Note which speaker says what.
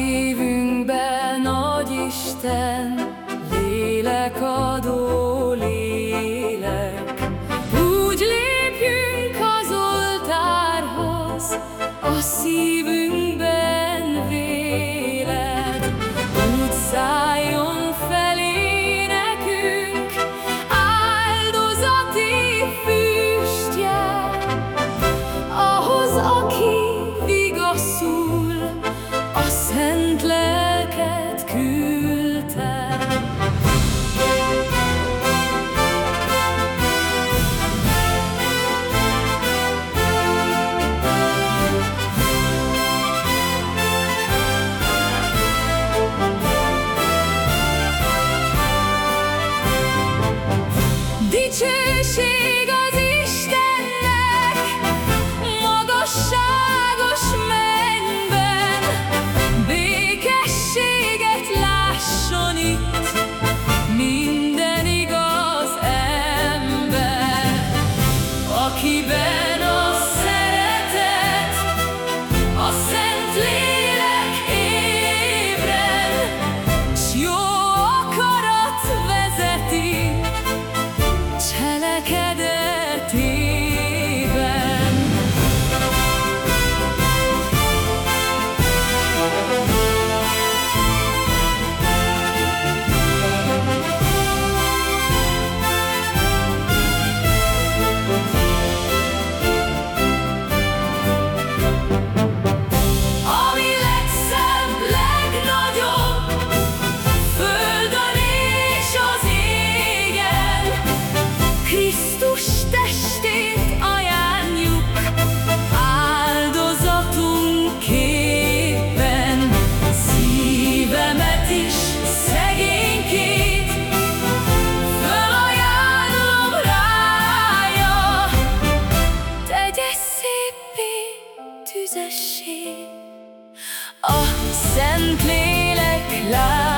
Speaker 1: szívünkbe, nagy Isten, lélek adó lélek. Úgy lépjünk az oltárhoz, a szívünk. Dicsőség az Istennek, magasságos mennyben, békességet lásson itt minden igaz ember, akiben füzessé. A Szentlélek lát.